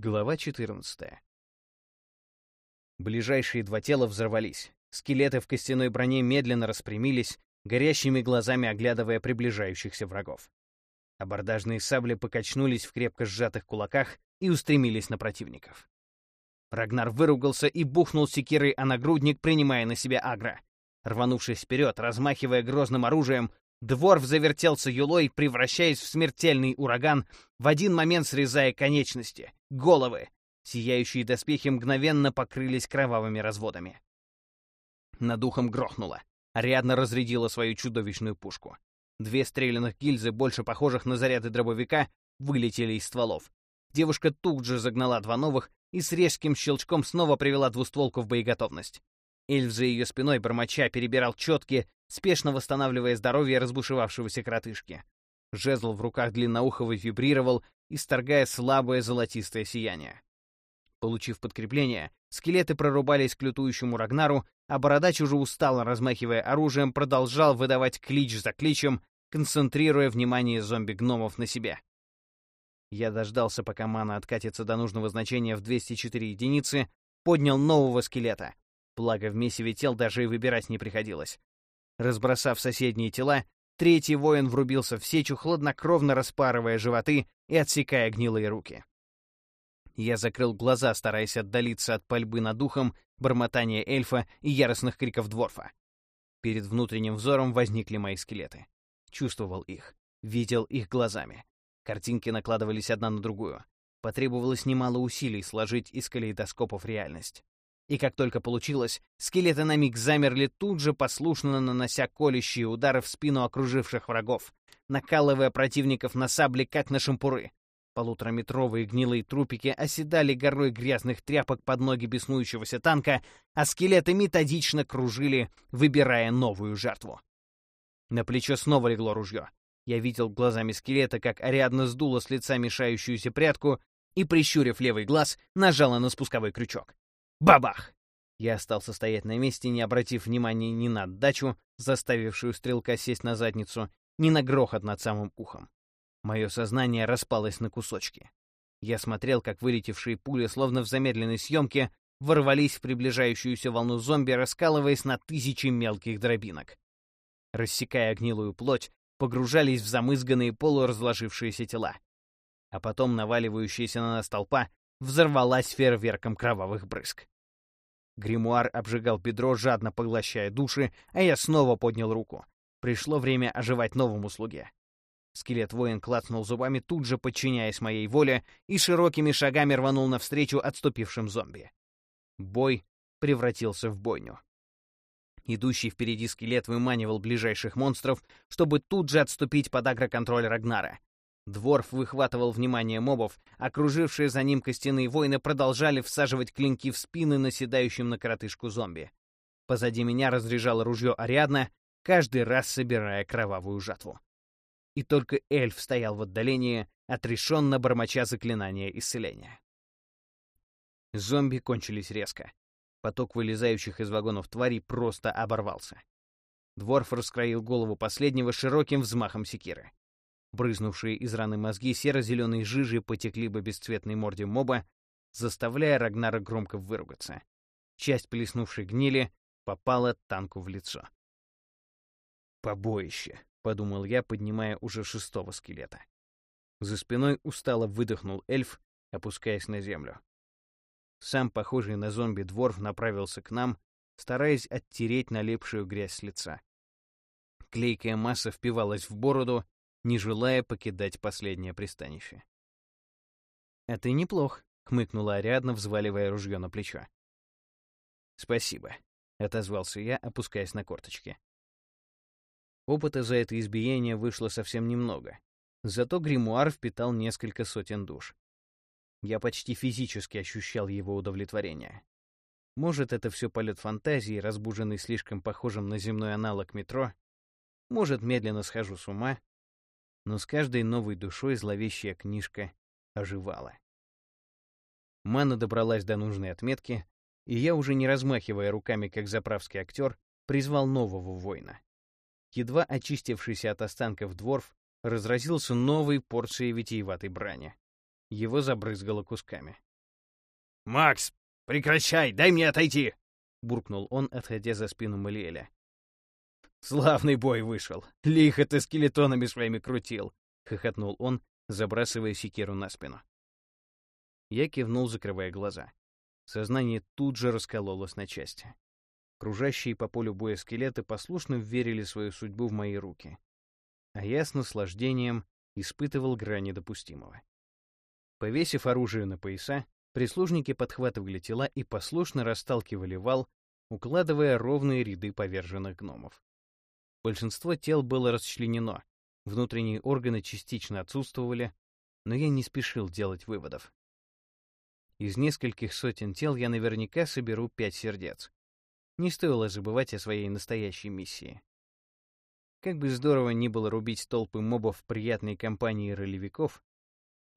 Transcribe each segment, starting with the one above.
Глава 14. Ближайшие два тела взорвались. Скелеты в костяной броне медленно распрямились, горящими глазами оглядывая приближающихся врагов. Абордажные сабли покачнулись в крепко сжатых кулаках и устремились на противников. Рагнар выругался и бухнул секирой о нагрудник, принимая на себя агро. Рванувшись вперед, размахивая грозным оружием, Дворф завертелся юлой, превращаясь в смертельный ураган, в один момент срезая конечности, головы. Сияющие доспехи мгновенно покрылись кровавыми разводами. Над ухом грохнуло. Ариадна разрядила свою чудовищную пушку. Две стрелянных гильзы, больше похожих на заряды дробовика, вылетели из стволов. Девушка тут же загнала два новых и с резким щелчком снова привела двустволку в боеготовность. Эльф за ее спиной бормоча перебирал четки, спешно восстанавливая здоровье разбушевавшегося кротышки. Жезл в руках длинноухого вибрировал, исторгая слабое золотистое сияние. Получив подкрепление, скелеты прорубались к лютующему Рагнару, а бородач уже устало, размахивая оружием, продолжал выдавать клич за кличем, концентрируя внимание зомби-гномов на себе. Я дождался, пока мана откатится до нужного значения в 204 единицы, поднял нового скелета, Благо, в месиве тел даже и выбирать не приходилось. Разбросав соседние тела, третий воин врубился в сечу, хладнокровно распарывая животы и отсекая гнилые руки. Я закрыл глаза, стараясь отдалиться от пальбы над духом, бормотания эльфа и яростных криков дворфа. Перед внутренним взором возникли мои скелеты. Чувствовал их, видел их глазами. Картинки накладывались одна на другую. Потребовалось немало усилий сложить из калейдоскопов реальность. И как только получилось, скелеты на миг замерли, тут же послушно нанося колющие удары в спину окруживших врагов, накалывая противников на сабли, как на шампуры. Полутораметровые гнилые трупики оседали горой грязных тряпок под ноги беснующегося танка, а скелеты методично кружили, выбирая новую жертву. На плечо снова легло ружье. Я видел глазами скелета, как Ариадна сдула с лица мешающуюся прядку и, прищурив левый глаз, нажала на спусковой крючок. Бабах! Я остался стоять на месте, не обратив внимания ни на отдачу, заставившую стрелка сесть на задницу, ни на грохот над самым ухом. Мое сознание распалось на кусочки. Я смотрел, как вылетевшие пули, словно в замедленной съемке, ворвались в приближающуюся волну зомби, раскалываясь на тысячи мелких дробинок. Рассекая гнилую плоть, погружались в замызганные полуразложившиеся тела. А потом наваливающаяся на нас толпа взорвалась фейерверком кровавых брызг. Гримуар обжигал бедро, жадно поглощая души, а я снова поднял руку. Пришло время оживать новому слуге. Скелет-воин клацнул зубами, тут же подчиняясь моей воле, и широкими шагами рванул навстречу отступившим зомби. Бой превратился в бойню. Идущий впереди скелет выманивал ближайших монстров, чтобы тут же отступить под агроконтроль Рагнара. Дворф выхватывал внимание мобов, окружившие за ним костяные воины продолжали всаживать клинки в спины наседающим на коротышку зомби. Позади меня разряжало ружье Ариадна, каждый раз собирая кровавую жатву. И только эльф стоял в отдалении, отрешенно бормоча заклинания исцеления. Зомби кончились резко. Поток вылезающих из вагонов тварей просто оборвался. Дворф раскроил голову последнего широким взмахом секиры. Брызнувшие из раны мозги серо-зеленой жижи потекли по бесцветной морде моба, заставляя Рагнара громко выругаться. Часть плеснувшей гнили попала танку в лицо. «Побоище», — подумал я, поднимая уже шестого скелета. За спиной устало выдохнул эльф, опускаясь на землю. Сам, похожий на зомби, дворф направился к нам, стараясь оттереть налипшую грязь с лица. Клейкая масса впивалась в бороду, не желая покидать последнее пристанище. «Это неплохо», — хмыкнула Ариадна, взваливая ружье на плечо. «Спасибо», — отозвался я, опускаясь на корточки. Опыта за это избиение вышло совсем немного, зато гримуар впитал несколько сотен душ. Я почти физически ощущал его удовлетворение. Может, это все полет фантазии, разбуженный слишком похожим на земной аналог метро, может, медленно схожу с ума, но с каждой новой душой зловещая книжка оживала. Мана добралась до нужной отметки, и я, уже не размахивая руками, как заправский актер, призвал нового воина. Едва очистившийся от останков дворф разразился новой порцией витиеватой брани. Его забрызгало кусками. «Макс, прекращай, дай мне отойти!» — буркнул он, отходя за спину Малиэля. «Славный бой вышел. Лихо ты скелетонами своими крутил!» — хохотнул он, забрасывая секиру на спину. Я кивнул, закрывая глаза. Сознание тут же раскололось на части. Кружащие по полю боя скелеты послушно верили свою судьбу в мои руки. А я с наслаждением испытывал грани допустимого. Повесив оружие на пояса, прислужники подхватывали тела и послушно расталкивали вал, укладывая ровные ряды поверженных гномов. Большинство тел было расчленено, внутренние органы частично отсутствовали, но я не спешил делать выводов. Из нескольких сотен тел я наверняка соберу пять сердец. Не стоило забывать о своей настоящей миссии. Как бы здорово ни было рубить толпы мобов в приятной компании ролевиков,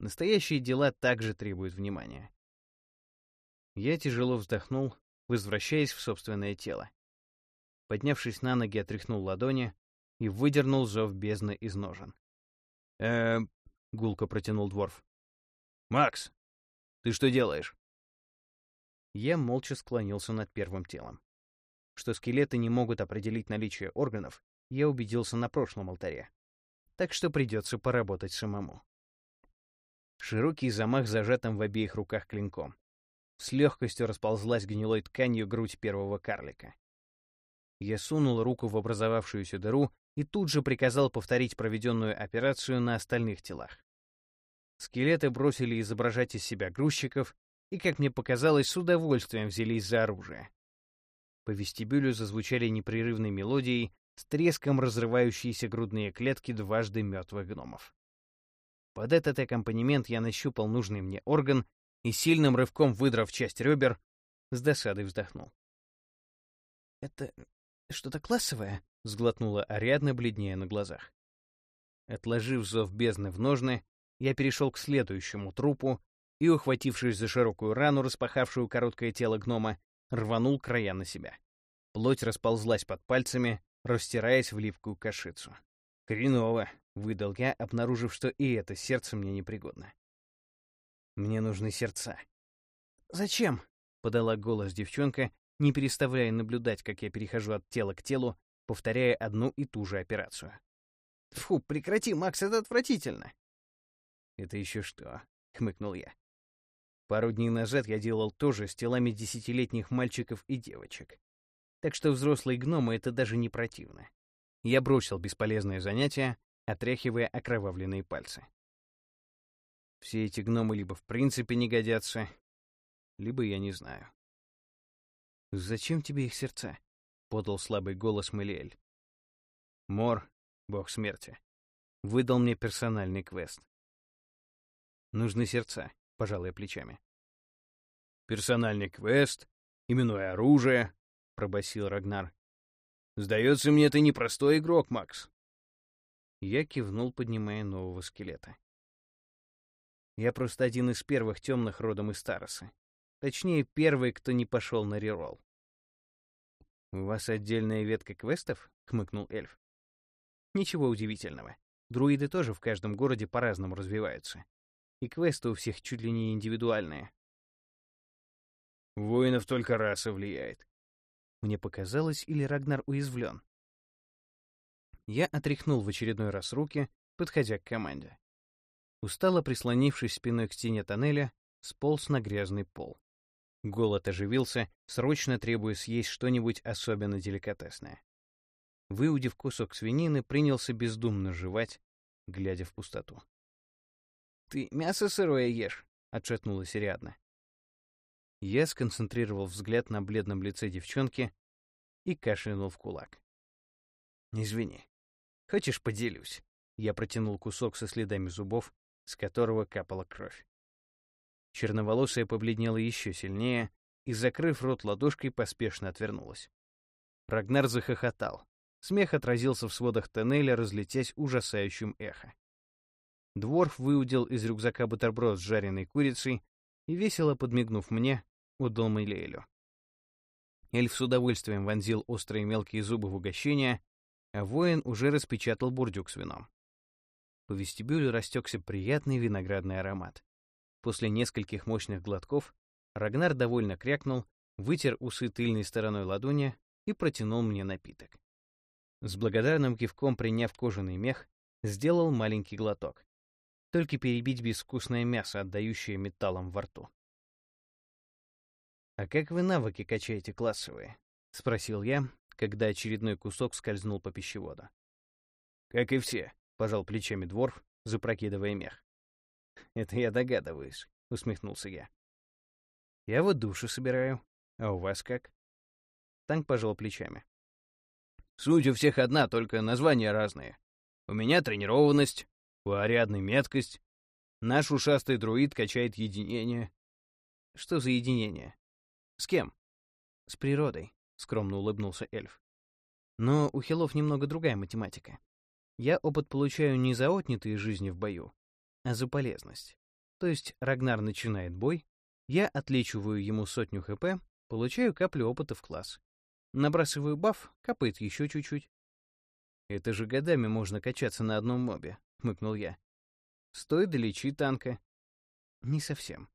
настоящие дела также требуют внимания. Я тяжело вздохнул, возвращаясь в собственное тело. Поднявшись на ноги, отряхнул ладони и выдернул зов бездны из ножен. э гулко протянул Дворф. «Макс, ты что делаешь?» Я молча склонился над первым телом. Что скелеты не могут определить наличие органов, я убедился на прошлом алтаре. Так что придется поработать самому. Широкий замах зажатым в обеих руках клинком. С легкостью расползлась гнилой тканью грудь первого карлика. Я сунул руку в образовавшуюся дыру и тут же приказал повторить проведенную операцию на остальных телах. Скелеты бросили изображать из себя грузчиков и, как мне показалось, с удовольствием взялись за оружие. По вестибюлю зазвучали непрерывной мелодией, с треском разрывающиеся грудные клетки дважды мертвых гномов. Под этот аккомпанемент я нащупал нужный мне орган и сильным рывком выдрав часть ребер, с досадой вздохнул. «Это что-то классовое?» — сглотнула Ариадна, бледнее на глазах. Отложив зов бездны в ножны, я перешел к следующему трупу и, ухватившись за широкую рану, распахавшую короткое тело гнома, рванул края на себя. Плоть расползлась под пальцами, растираясь в липкую кашицу. «Хреново», — выдал я, обнаружив, что и это сердце мне непригодно. «Мне нужны сердца». «Зачем?» — подала голос девчонка, не переставляя наблюдать, как я перехожу от тела к телу, повторяя одну и ту же операцию. «Фу, прекрати, Макс, это отвратительно!» «Это еще что?» — хмыкнул я. Пару дней назад я делал то же с телами десятилетних мальчиков и девочек. Так что взрослые гномы — это даже не противно. Я бросил бесполезное занятие, отряхивая окровавленные пальцы. Все эти гномы либо в принципе не годятся, либо я не знаю. «Зачем тебе их сердца?» — подал слабый голос Мэлиэль. Мор, бог смерти, выдал мне персональный квест. Нужны сердца, пожалуй, плечами. «Персональный квест, именное оружие», — пробасил Рагнар. «Сдается мне, ты непростой игрок, Макс». Я кивнул, поднимая нового скелета. Я просто один из первых темных родом из Тароса. Точнее, первый, кто не пошел на реролл. «У вас отдельная ветка квестов?» — хмыкнул эльф. «Ничего удивительного. Друиды тоже в каждом городе по-разному развиваются. И квесты у всех чуть ли не индивидуальные». «Воинов только раса влияет». Мне показалось, или Рагнар уязвлен. Я отряхнул в очередной раз руки, подходя к команде. Устало прислонившись спиной к стене тоннеля, сполз на грязный пол. Голод оживился, срочно требуя съесть что-нибудь особенно деликатесное. Выудив кусок свинины, принялся бездумно жевать, глядя в пустоту. «Ты мясо сырое ешь?» — отшатнулась Ариадна. Я сконцентрировал взгляд на бледном лице девчонки и кашлянул в кулак. «Извини. Хочешь, поделюсь?» Я протянул кусок со следами зубов, с которого капала кровь. Черноволосая побледнела еще сильнее и, закрыв рот ладошкой, поспешно отвернулась. Рагнар захохотал. Смех отразился в сводах тоннеля, разлетясь ужасающим эхо. Дворф выудил из рюкзака бутерброд с жареной курицей и, весело подмигнув мне, отдал Мейлейлю. Эльф с удовольствием вонзил острые мелкие зубы в угощение, а воин уже распечатал бурдюк с вином. По вестибюлю растекся приятный виноградный аромат. После нескольких мощных глотков Рагнар довольно крякнул, вытер усы тыльной стороной ладони и протянул мне напиток. С благодарным кивком приняв кожаный мех, сделал маленький глоток. Только перебить безвкусное мясо, отдающее металлом во рту. «А как вы навыки качаете классовые?» — спросил я, когда очередной кусок скользнул по пищеводу. «Как и все», — пожал плечами дворф, запрокидывая мех. «Это я догадываюсь», — усмехнулся я. «Я вот душу собираю. А у вас как?» Танк пожал плечами. «Суть у всех одна, только названия разные. У меня тренированность, у Ариадны меткость. Наш ушастый друид качает единение». «Что за единение?» «С кем?» «С природой», — скромно улыбнулся эльф. «Но у хилов немного другая математика. Я опыт получаю не за отнятые жизни в бою, за полезность. То есть Рагнар начинает бой, я отлечиваю ему сотню хп, получаю каплю опыта в класс. Набрасываю баф, капает еще чуть-чуть. «Это же годами можно качаться на одном мобе», — хмыкнул я. «Стой долечи танка». «Не совсем.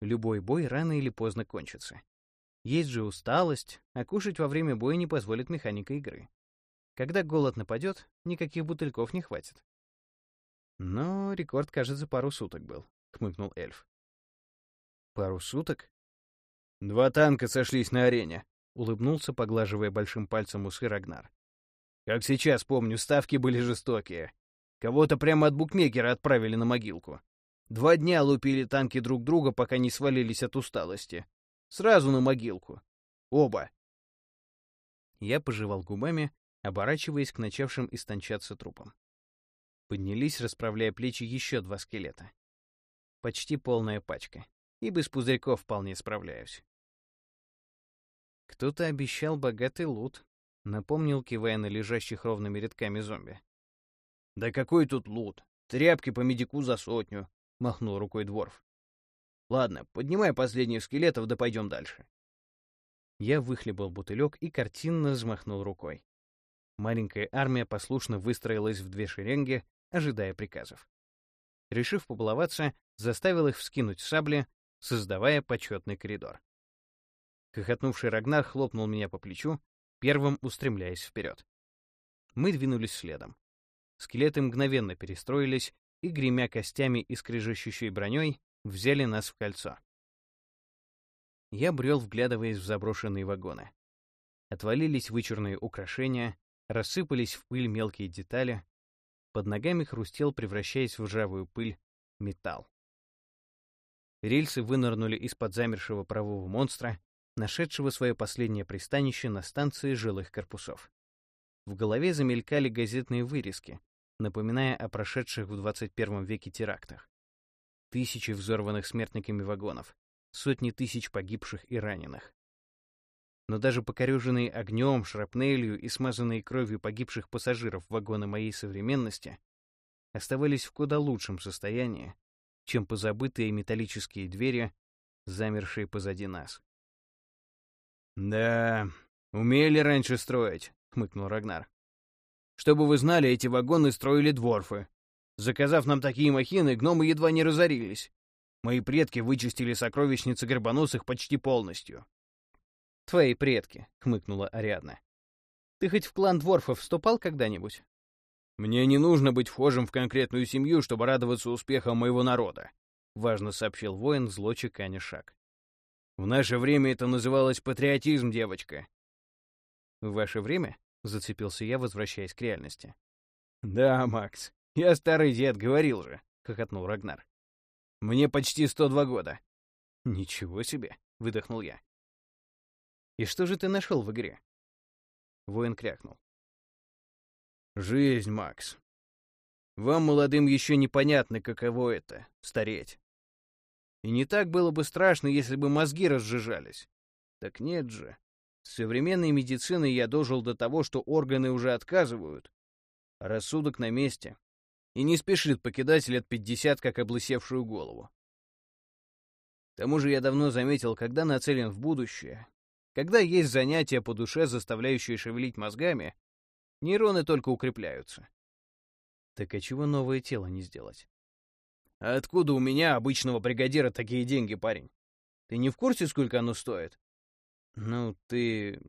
Любой бой рано или поздно кончится. Есть же усталость, а кушать во время боя не позволит механика игры. Когда голод нападет, никаких бутыльков не хватит. Но рекорд, кажется, пару суток был, хмыкнул эльф. Пару суток? Два танка сошлись на арене, улыбнулся, поглаживая большим пальцем усы Рагнар. Как сейчас помню, ставки были жестокие. Кого-то прямо от букмекера отправили на могилку. Два дня лупили танки друг друга, пока не свалились от усталости. Сразу на могилку. Оба. Я пожевал губами, оборачиваясь к начавшим истончаться трупам. Поднялись, расправляя плечи, еще два скелета. Почти полная пачка. И без пузырьков вполне справляюсь. Кто-то обещал богатый лут, напомнил, кивая на лежащих ровными рядками зомби. «Да какой тут лут? Тряпки по медику за сотню», — махнул рукой Дворф. «Ладно, поднимай последних скелетов, да пойдем дальше». Я выхлебал бутылек и картинно взмахнул рукой. Маленькая армия послушно выстроилась в две шеренги, ожидая приказов. Решив побаловаться, заставил их вскинуть сабли, создавая почетный коридор. Хохотнувший Рагнар хлопнул меня по плечу, первым устремляясь вперед. Мы двинулись следом. Скелеты мгновенно перестроились и, гремя костями и скрежещущей броней, взяли нас в кольцо. Я брел, вглядываясь в заброшенные вагоны. Отвалились вычурные украшения, рассыпались в пыль мелкие детали, под ногами хрустел, превращаясь в ржавую пыль, металл. Рельсы вынырнули из-под замершего парового монстра, нашедшего свое последнее пристанище на станции жилых корпусов. В голове замелькали газетные вырезки, напоминая о прошедших в 21 веке терактах. Тысячи взорванных смертниками вагонов, сотни тысяч погибших и раненых но даже покореженные огнем, шрапнелью и смазанные кровью погибших пассажиров вагоны моей современности оставались в куда лучшем состоянии, чем позабытые металлические двери, замершие позади нас. «Да, умели раньше строить», — хмыкнул Рагнар. «Чтобы вы знали, эти вагоны строили дворфы. Заказав нам такие махины, гномы едва не разорились. Мои предки вычистили сокровищницы горбоносых почти полностью. «Твои предки», — хмыкнула Ариадна. «Ты хоть в клан Дворфов вступал когда-нибудь?» «Мне не нужно быть вхожим в конкретную семью, чтобы радоваться успехам моего народа», — важно сообщил воин, зло чеканя шаг. «В наше время это называлось патриотизм, девочка». «В ваше время?» — зацепился я, возвращаясь к реальности. «Да, Макс, я старый дед, говорил же», — хохотнул Рагнар. «Мне почти 102 года». «Ничего себе», — выдохнул я. И что же ты нашел в игре?» Воин крякнул. «Жизнь, Макс. Вам, молодым, еще непонятно, каково это — стареть. И не так было бы страшно, если бы мозги разжижались. Так нет же. С современной медициной я дожил до того, что органы уже отказывают, а рассудок на месте и не спешит покидать лет пятьдесят, как облысевшую голову. К тому же я давно заметил, когда нацелен в будущее, когда есть занятия по душе, заставляющие шевелить мозгами, нейроны только укрепляются. Так а чего новое тело не сделать? А откуда у меня, обычного бригадира, такие деньги, парень? Ты не в курсе, сколько оно стоит? Ну, ты...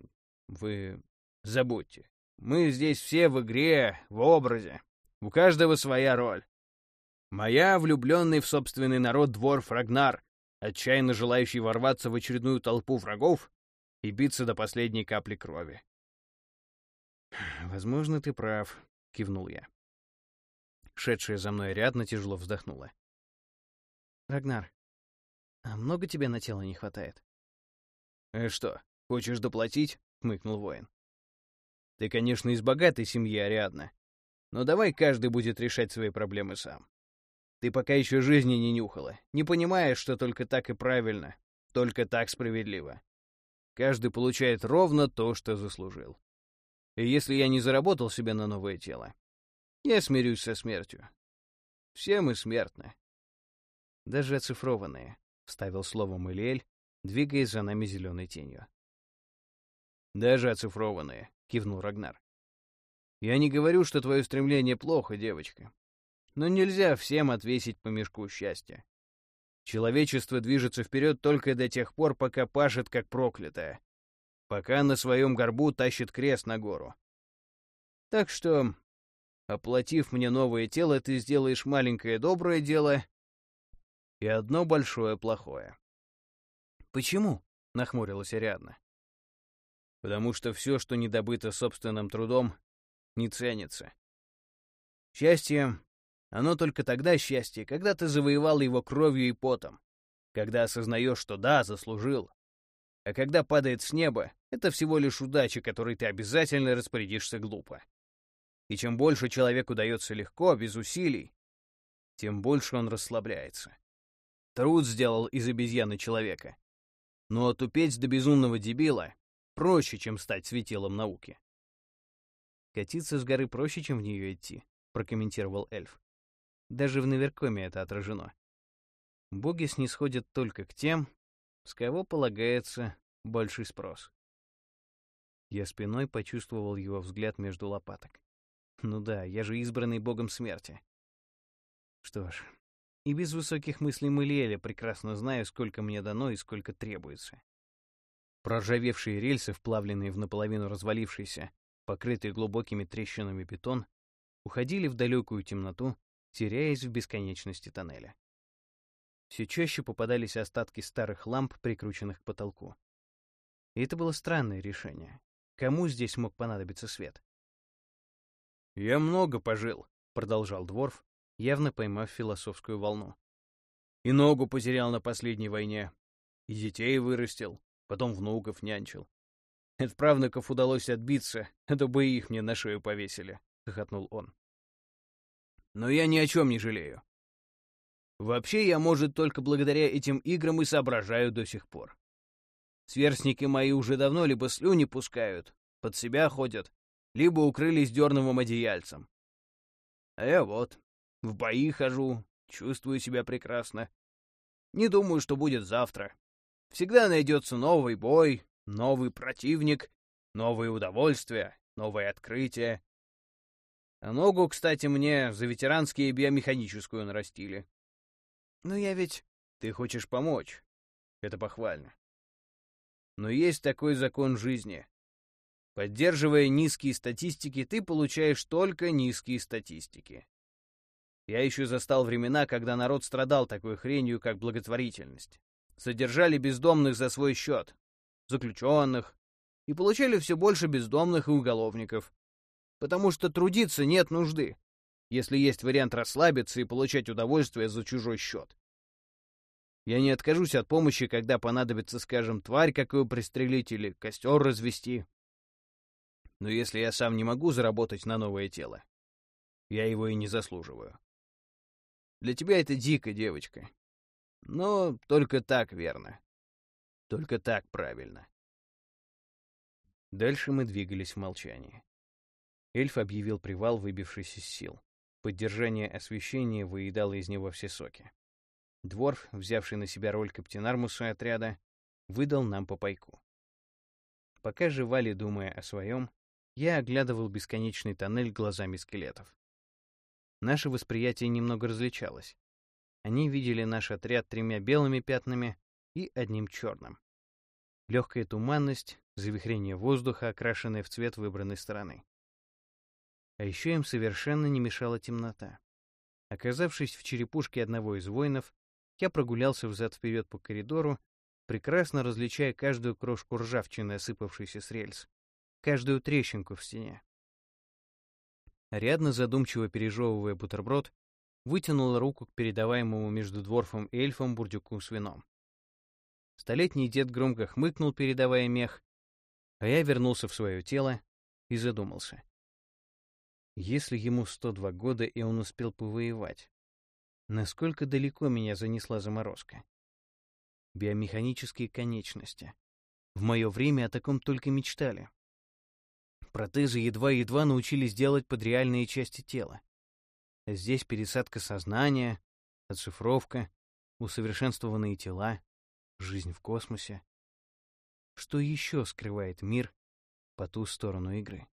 вы... забудьте. Мы здесь все в игре, в образе. У каждого своя роль. Моя влюбленный в собственный народ двор Фрагнар, отчаянно желающий ворваться в очередную толпу врагов и биться до последней капли крови. «Возможно, ты прав», — кивнул я. Шедшая за мной рядно тяжело вздохнула. «Рагнар, а много тебе на тело не хватает?» «Э, что, хочешь доплатить?» — хмыкнул воин. «Ты, конечно, из богатой семьи, Ариадна, но давай каждый будет решать свои проблемы сам. Ты пока еще жизни не нюхала, не понимаешь, что только так и правильно, только так справедливо. Каждый получает ровно то, что заслужил. И если я не заработал себе на новое тело, я смирюсь со смертью. Все мы смертны. Даже оцифрованные, — вставил слово Мэлиэль, двигаясь за нами зеленой тенью. «Даже оцифрованные», — кивнул Рагнар. «Я не говорю, что твое стремление плохо, девочка. Но нельзя всем отвесить по мешку счастья. Человечество движется вперед только до тех пор, пока пашет как проклятое, пока на своем горбу тащит крест на гору. Так что, оплатив мне новое тело, ты сделаешь маленькое доброе дело и одно большое плохое. «Почему?» — нахмурилась Ариадна. «Потому что все, что не добыто собственным трудом, не ценится. Счастье оно только тогда счастье, когда ты завоевал его кровью и потом, когда осознаешь, что да, заслужил. А когда падает с неба, это всего лишь удача, которой ты обязательно распорядишься глупо. И чем больше человеку дается легко, без усилий, тем больше он расслабляется. Труд сделал из обезьяны человека. Но отупеть до безумного дебила проще, чем стать светилом науки. «Катиться с горы проще, чем в нее идти», — прокомментировал эльф. Даже в Наверкоме это отражено. Боги снисходят только к тем, с кого полагается больший спрос. Я спиной почувствовал его взгляд между лопаток. Ну да, я же избранный богом смерти. Что ж, и без высоких мыслей Мэлиэля прекрасно знаю, сколько мне дано и сколько требуется. Проржавевшие рельсы, вплавленные в наполовину развалившийся, покрытый глубокими трещинами бетон, уходили в далекую темноту, теряясь в бесконечности тоннеля. Все чаще попадались остатки старых ламп, прикрученных к потолку. И это было странное решение. Кому здесь мог понадобиться свет? «Я много пожил», — продолжал Дворф, явно поймав философскую волну. «И ногу потерял на последней войне, и детей вырастил, потом внуков нянчил. От правнуков удалось отбиться, а то бы их мне на шею повесили», — хохотнул он но я ни о чем не жалею. Вообще, я, может, только благодаря этим играм и соображаю до сих пор. Сверстники мои уже давно либо слюни пускают, под себя ходят, либо укрылись дерновым одеяльцем. А я вот, в бои хожу, чувствую себя прекрасно. Не думаю, что будет завтра. Всегда найдется новый бой, новый противник, новые удовольствия, новое открытие. А ногу, кстати, мне за ветеранские биомеханическую нарастили. Ну я ведь... Ты хочешь помочь. Это похвально. Но есть такой закон жизни. Поддерживая низкие статистики, ты получаешь только низкие статистики. Я еще застал времена, когда народ страдал такой хренью, как благотворительность. Содержали бездомных за свой счет, заключенных, и получали все больше бездомных и уголовников потому что трудиться нет нужды, если есть вариант расслабиться и получать удовольствие за чужой счет. Я не откажусь от помощи, когда понадобится, скажем, тварь какую пристрелить или костер развести. Но если я сам не могу заработать на новое тело, я его и не заслуживаю. Для тебя это дико, девочка. Но только так верно. Только так правильно. Дальше мы двигались в молчании. Эльф объявил привал, выбившись из сил. Поддержание освещения выедало из него все соки. Дворф, взявший на себя роль каптенармуса отряда, выдал нам по пайку. Пока жевали, думая о своем, я оглядывал бесконечный тоннель глазами скелетов. Наше восприятие немного различалось. Они видели наш отряд тремя белыми пятнами, и одним черным. Легкая туманность, завихрение воздуха, окрашенное в цвет выбранной стороны. А еще им совершенно не мешала темнота. Оказавшись в черепушке одного из воинов, я прогулялся взад-вперед по коридору, прекрасно различая каждую крошку ржавчины, осыпавшейся с рельс, каждую трещинку в стене. Рядно задумчиво пережевывая бутерброд, вытянула руку к передаваемому между дворфом и эльфом бурдюку с вином. Столетний дед громко хмыкнул, передавая мех, а я вернулся в свое тело и задумался. Если ему 102 года, и он успел повоевать, насколько далеко меня занесла заморозка? Биомеханические конечности. В мое время о таком только мечтали. Протезы едва-едва научились делать под реальные части тела. Здесь пересадка сознания, оцифровка, усовершенствованные тела, жизнь в космосе. Что еще скрывает мир по ту сторону игры?